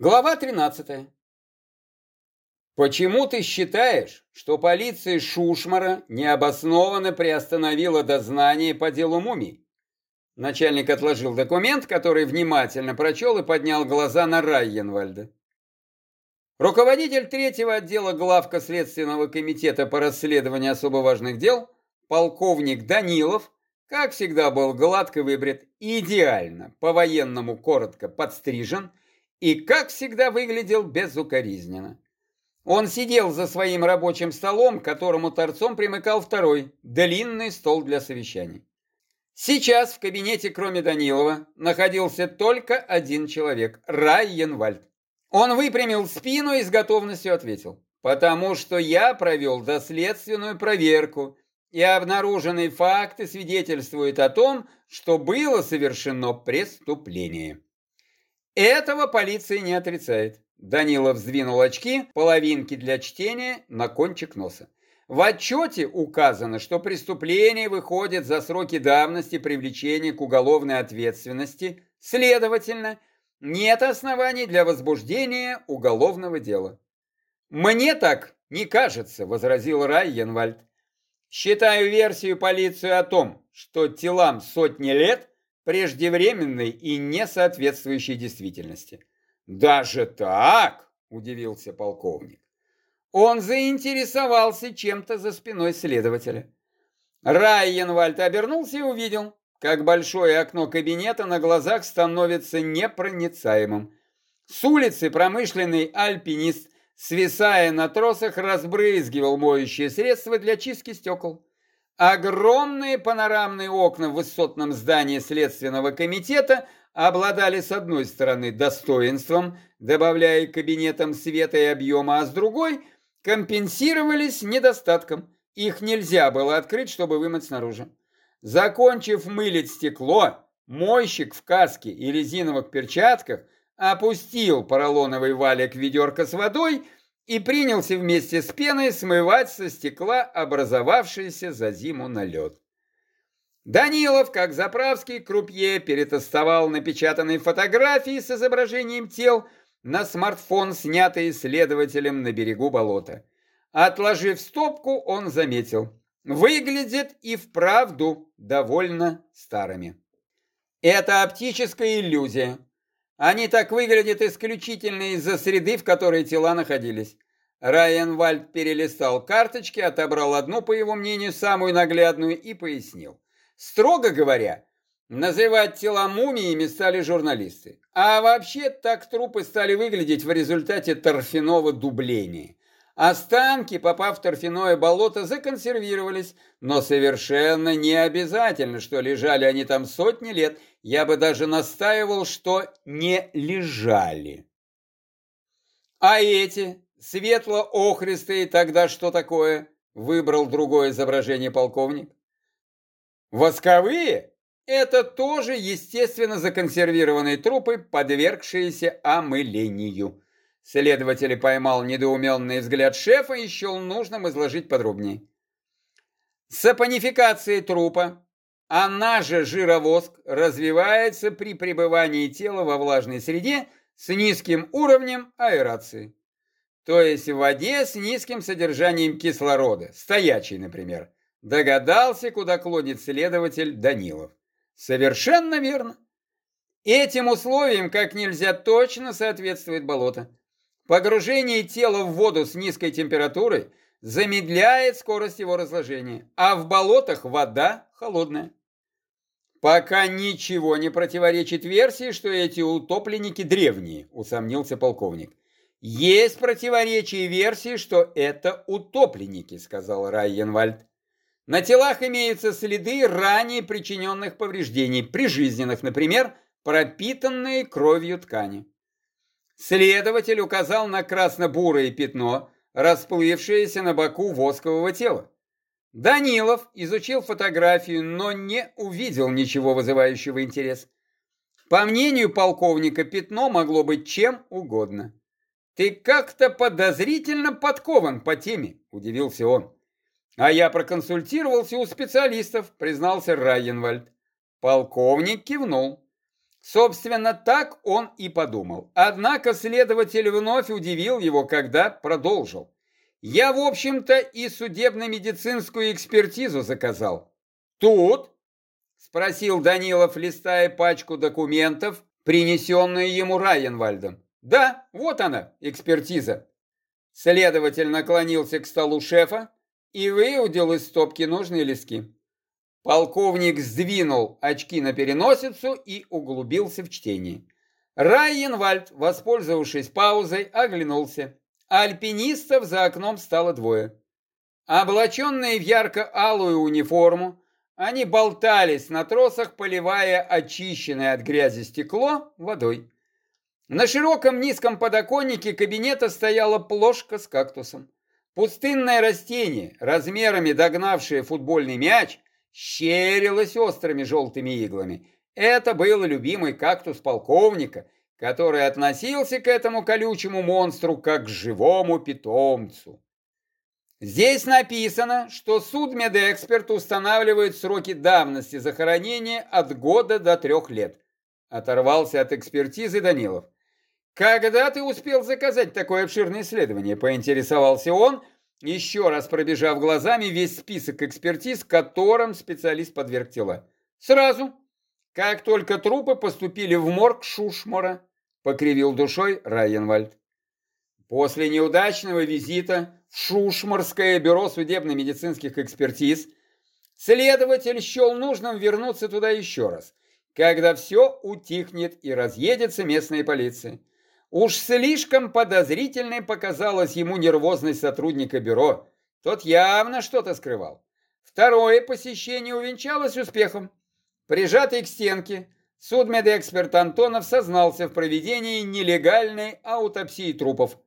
Глава 13. Почему ты считаешь, что полиция Шушмара необоснованно приостановила дознание по делу мумий? Начальник отложил документ, который внимательно прочел и поднял глаза на Райенвальда. Руководитель третьего отдела главка Следственного комитета по расследованию особо важных дел, полковник Данилов, как всегда был гладко выбрит, идеально, по-военному коротко подстрижен и, как всегда, выглядел безукоризненно. Он сидел за своим рабочим столом, к которому торцом примыкал второй, длинный стол для совещаний. Сейчас в кабинете, кроме Данилова, находился только один человек – Райенвальд. Он выпрямил спину и с готовностью ответил. «Потому что я провел доследственную проверку, и обнаруженные факты свидетельствуют о том, что было совершено преступление». Этого полиция не отрицает. Данилов сдвинул очки, половинки для чтения, на кончик носа. В отчете указано, что преступление выходит за сроки давности привлечения к уголовной ответственности, следовательно, нет оснований для возбуждения уголовного дела. «Мне так не кажется», — возразил Райенвальд. «Считаю версию полиции о том, что телам сотни лет преждевременной и не соответствующей действительности. «Даже так?» – удивился полковник. Он заинтересовался чем-то за спиной следователя. Райенвальд обернулся и увидел, как большое окно кабинета на глазах становится непроницаемым. С улицы промышленный альпинист, свисая на тросах, разбрызгивал моющее средство для чистки стекол. Огромные панорамные окна в высотном здании Следственного комитета обладали с одной стороны достоинством, добавляя кабинетам света и объема, а с другой компенсировались недостатком. Их нельзя было открыть, чтобы вымыть снаружи. Закончив мылить стекло, мойщик в каске и резиновых перчатках опустил поролоновый валик ведерко с водой и принялся вместе с пеной смывать со стекла образовавшийся за зиму налет. Данилов, как заправский крупье, перетестовал напечатанные фотографии с изображением тел на смартфон, снятые следователем на берегу болота. Отложив стопку, он заметил. Выглядит и вправду довольно старыми. Это оптическая иллюзия. Они так выглядят исключительно из-за среды, в которой тела находились. Райенвальд перелистал карточки, отобрал одну, по его мнению, самую наглядную и пояснил. Строго говоря, называть тела мумиями стали журналисты. А вообще так трупы стали выглядеть в результате торфяного дубления. Останки, попав в торфяное болото, законсервировались, но совершенно не обязательно, что лежали они там сотни лет. Я бы даже настаивал, что не лежали. А эти, светло-охристые, тогда что такое? Выбрал другое изображение полковник. Восковые? Это тоже, естественно, законсервированные трупы, подвергшиеся омылению. Следователь поймал недоуменный взгляд шефа и счел нужным изложить подробнее. Сапонификация трупа, она же жировоск, развивается при пребывании тела во влажной среде с низким уровнем аэрации. То есть в воде с низким содержанием кислорода, стоячей, например. Догадался, куда клонит следователь Данилов. Совершенно верно. Этим условиям как нельзя точно соответствует болото. Погружение тела в воду с низкой температурой замедляет скорость его разложения, а в болотах вода холодная. Пока ничего не противоречит версии, что эти утопленники древние, усомнился полковник. Есть противоречие версии, что это утопленники, сказал Райенвальд. На телах имеются следы ранее причиненных повреждений, прижизненных, например, пропитанные кровью ткани. Следователь указал на красно-бурое пятно, расплывшееся на боку воскового тела. Данилов изучил фотографию, но не увидел ничего вызывающего интерес. По мнению полковника, пятно могло быть чем угодно. «Ты как-то подозрительно подкован по теме», – удивился он. «А я проконсультировался у специалистов», – признался Райенвальд. Полковник кивнул. Собственно, так он и подумал. Однако следователь вновь удивил его, когда продолжил. Я, в общем-то, и судебно-медицинскую экспертизу заказал. Тут? Спросил Данилов, листая пачку документов, принесенную ему Райенвальдом. Да, вот она, экспертиза. Следователь наклонился к столу шефа и выудил из стопки нужные листки. Полковник сдвинул очки на переносицу и углубился в чтение. Райенвальд, воспользовавшись паузой, оглянулся. Альпинистов за окном стало двое. Облаченные в ярко-алую униформу, они болтались на тросах, поливая очищенное от грязи стекло водой. На широком низком подоконнике кабинета стояла плошка с кактусом. Пустынное растение, размерами догнавшее футбольный мяч, щерилось острыми желтыми иглами. Это был любимый кактус полковника, который относился к этому колючему монстру как к живому питомцу. Здесь написано, что судмедэксперт устанавливает сроки давности захоронения от года до трех лет. Оторвался от экспертизы Данилов. Когда ты успел заказать такое обширное исследование, поинтересовался он, еще раз пробежав глазами весь список экспертиз, которым специалист подверг тела. Сразу, как только трупы поступили в морг Шушмора, покривил душой Райенвальд. После неудачного визита в Шушморское бюро судебно-медицинских экспертиз следователь счел нужным вернуться туда еще раз, когда все утихнет и разъедется местная полиция. Уж слишком подозрительной показалась ему нервозность сотрудника бюро. Тот явно что-то скрывал. Второе посещение увенчалось успехом. Прижатый к стенке, судмедэксперт Антонов сознался в проведении нелегальной аутопсии трупов.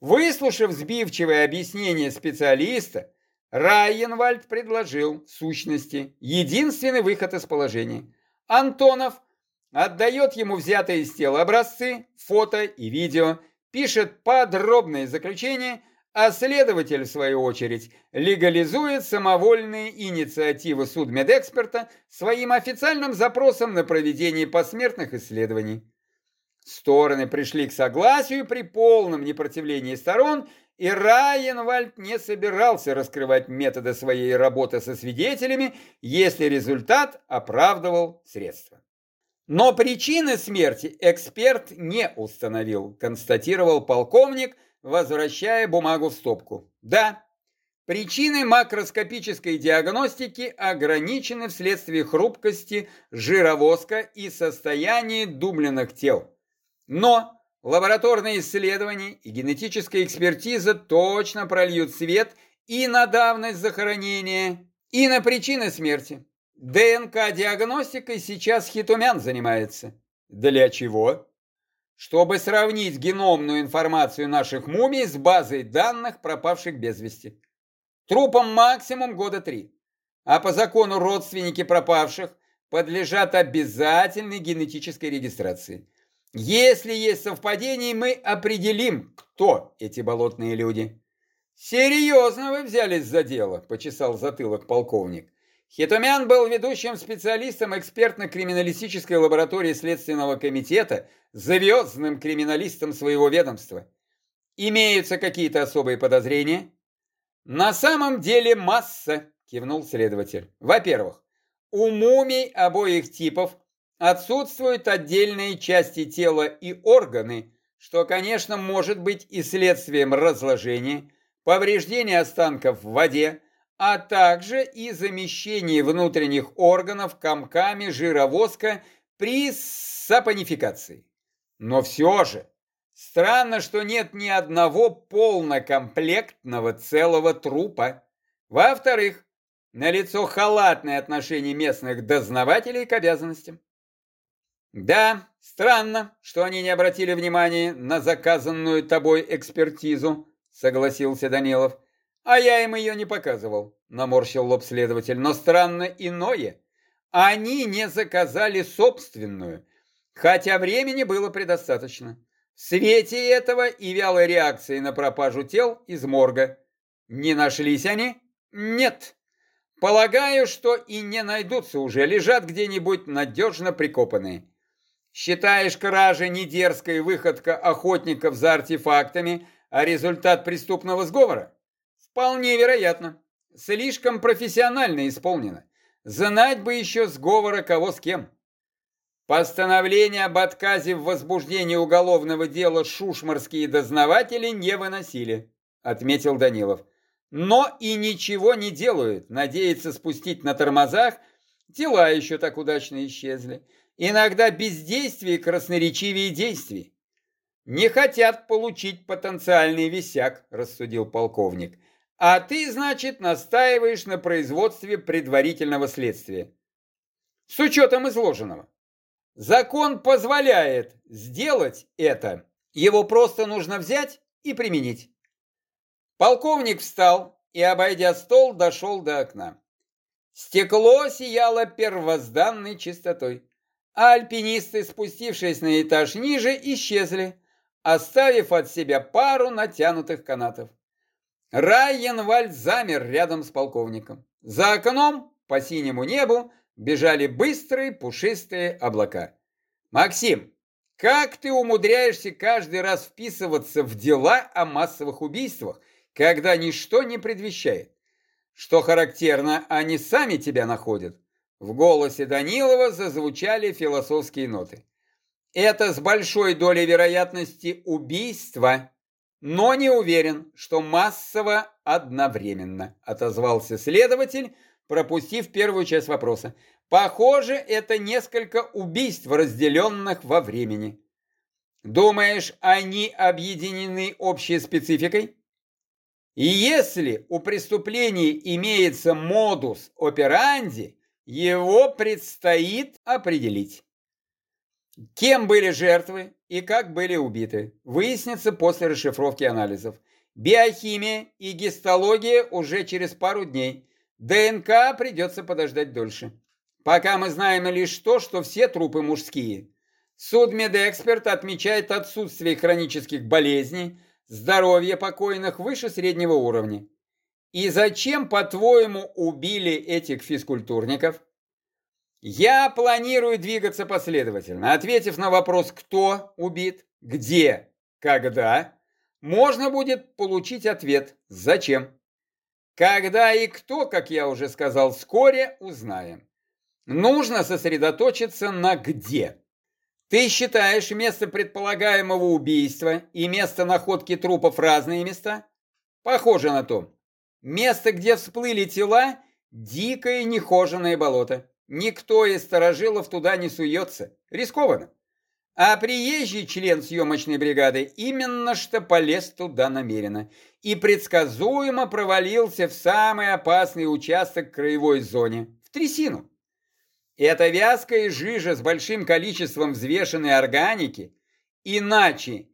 Выслушав сбивчивое объяснение специалиста, Райенвальд предложил, в сущности, единственный выход из положения. Антонов – отдает ему взятые из тела образцы, фото и видео, пишет подробные заключения, а следователь, в свою очередь, легализует самовольные инициативы судмедэксперта своим официальным запросом на проведение посмертных исследований. Стороны пришли к согласию при полном непротивлении сторон, и Райенвальд не собирался раскрывать методы своей работы со свидетелями, если результат оправдывал средства. Но причины смерти эксперт не установил, констатировал полковник, возвращая бумагу в стопку. Да, причины макроскопической диагностики ограничены вследствие хрупкости жировозка и состояния дубленных тел. Но лабораторные исследования и генетическая экспертиза точно прольют свет и на давность захоронения, и на причины смерти. ДНК-диагностикой сейчас Хитумян занимается. Для чего? Чтобы сравнить геномную информацию наших мумий с базой данных пропавших без вести. Трупам максимум года три. А по закону родственники пропавших подлежат обязательной генетической регистрации. Если есть совпадение, мы определим, кто эти болотные люди. Серьезно вы взялись за дело, почесал затылок полковник. Хитомян был ведущим специалистом экспертно-криминалистической лаборатории Следственного комитета, звездным криминалистом своего ведомства. Имеются какие-то особые подозрения? На самом деле масса, кивнул следователь. Во-первых, у мумий обоих типов отсутствуют отдельные части тела и органы, что, конечно, может быть и следствием разложения, повреждения останков в воде, а также и замещение внутренних органов комками жировозка при сапонификации. Но все же, странно, что нет ни одного полнокомплектного целого трупа. Во-вторых, налицо халатное отношение местных дознавателей к обязанностям. Да, странно, что они не обратили внимания на заказанную тобой экспертизу, согласился Данилов. А я им ее не показывал, наморщил лоб следователь. Но странно иное. Они не заказали собственную, хотя времени было предостаточно. В свете этого и вялой реакции на пропажу тел из морга. Не нашлись они? Нет. Полагаю, что и не найдутся уже, лежат где-нибудь надежно прикопанные. Считаешь, кража не дерзкая выходка охотников за артефактами, а результат преступного сговора? Вполне вероятно. Слишком профессионально исполнено. Знать бы еще сговора кого с кем. Постановление об отказе в возбуждении уголовного дела шушмарские дознаватели не выносили, отметил Данилов. Но и ничего не делают, надеются спустить на тормозах, дела еще так удачно исчезли. Иногда бездействие красноречивее действий. Не хотят получить потенциальный висяк, рассудил полковник. А ты, значит, настаиваешь на производстве предварительного следствия. С учетом изложенного. Закон позволяет сделать это. Его просто нужно взять и применить. Полковник встал и, обойдя стол, дошел до окна. Стекло сияло первозданной чистотой, а альпинисты, спустившись на этаж ниже, исчезли, оставив от себя пару натянутых канатов. Райенвальд замер рядом с полковником. За окном по синему небу бежали быстрые пушистые облака. «Максим, как ты умудряешься каждый раз вписываться в дела о массовых убийствах, когда ничто не предвещает? Что характерно, они сами тебя находят». В голосе Данилова зазвучали философские ноты. «Это с большой долей вероятности убийство но не уверен, что массово одновременно, отозвался следователь, пропустив первую часть вопроса. Похоже, это несколько убийств, разделенных во времени. Думаешь, они объединены общей спецификой? И если у преступления имеется модус операнди, его предстоит определить. Кем были жертвы и как были убиты, выяснится после расшифровки анализов. Биохимия и гистология уже через пару дней. ДНК придется подождать дольше. Пока мы знаем лишь то, что все трупы мужские. Судмедэксперт отмечает отсутствие хронических болезней, здоровье покойных выше среднего уровня. И зачем, по-твоему, убили этих физкультурников? Я планирую двигаться последовательно. Ответив на вопрос «кто убит?», «где?», «когда?», можно будет получить ответ «зачем?». Когда и кто, как я уже сказал, вскоре узнаем. Нужно сосредоточиться на «где?». Ты считаешь место предполагаемого убийства и место находки трупов разные места? Похоже на то. Место, где всплыли тела, дикое нехоженное болото. Никто из сторожилов туда не суется. Рискованно. А приезжий член съемочной бригады именно что полез туда намеренно и предсказуемо провалился в самый опасный участок краевой зоне, в трясину. Эта вязкая жижа с большим количеством взвешенной органики, иначе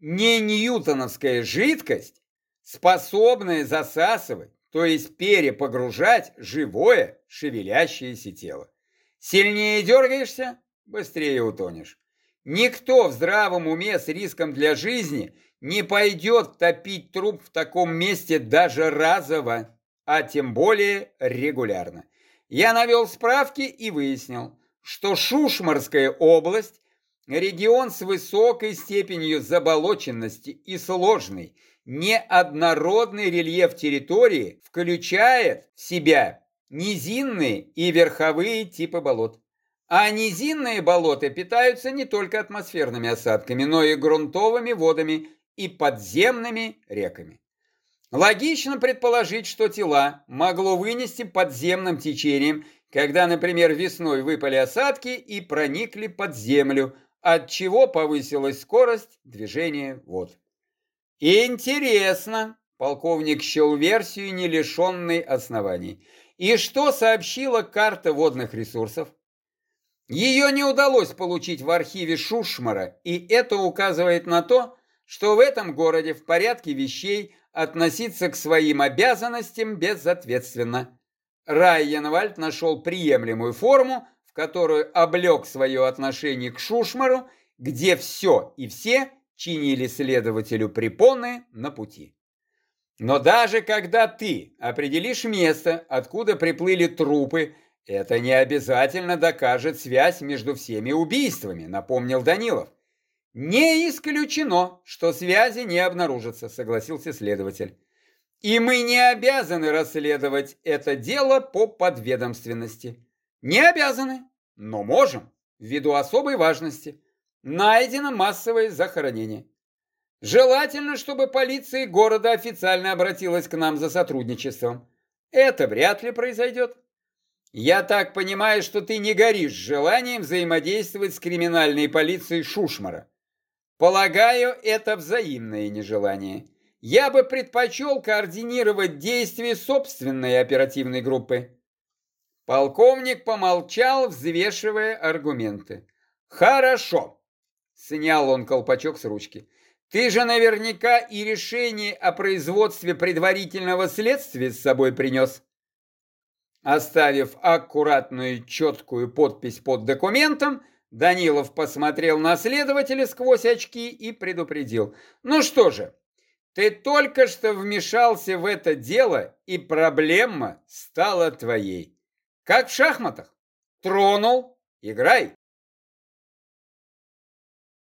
не ньютоновская жидкость, способная засасывать, то есть перепогружать живое шевелящееся тело. Сильнее дергаешься, быстрее утонешь. Никто в здравом уме с риском для жизни не пойдет топить труп в таком месте даже разово, а тем более регулярно. Я навел справки и выяснил, что Шушмарская область – регион с высокой степенью заболоченности и сложный, неоднородный рельеф территории включает в себя низинные и верховые типы болот. А низинные болота питаются не только атмосферными осадками, но и грунтовыми водами и подземными реками. Логично предположить, что тела могло вынести подземным течением, когда, например, весной выпали осадки и проникли под землю, от чего повысилась скорость движения вод. Интересно, полковник счел версию, не лишенной оснований. И что сообщила карта водных ресурсов? Ее не удалось получить в архиве Шушмара, и это указывает на то, что в этом городе в порядке вещей относиться к своим обязанностям безответственно. Райенвальд нашел приемлемую форму, в которую облег свое отношение к Шушмару, где все и все чинили следователю препоны на пути. Но даже когда ты определишь место, откуда приплыли трупы, Это не обязательно докажет связь между всеми убийствами, напомнил Данилов. Не исключено, что связи не обнаружатся, согласился следователь. И мы не обязаны расследовать это дело по подведомственности. Не обязаны, но можем, ввиду особой важности. Найдено массовое захоронение. Желательно, чтобы полиция города официально обратилась к нам за сотрудничеством. Это вряд ли произойдет. Я так понимаю, что ты не горишь желанием взаимодействовать с криминальной полицией Шушмара. Полагаю, это взаимное нежелание. Я бы предпочел координировать действия собственной оперативной группы. Полковник помолчал, взвешивая аргументы. Хорошо. Снял он колпачок с ручки. Ты же наверняка и решение о производстве предварительного следствия с собой принес. Оставив аккуратную четкую подпись под документом, Данилов посмотрел на следователя сквозь очки и предупредил. «Ну что же, ты только что вмешался в это дело, и проблема стала твоей. Как в шахматах. Тронул, играй».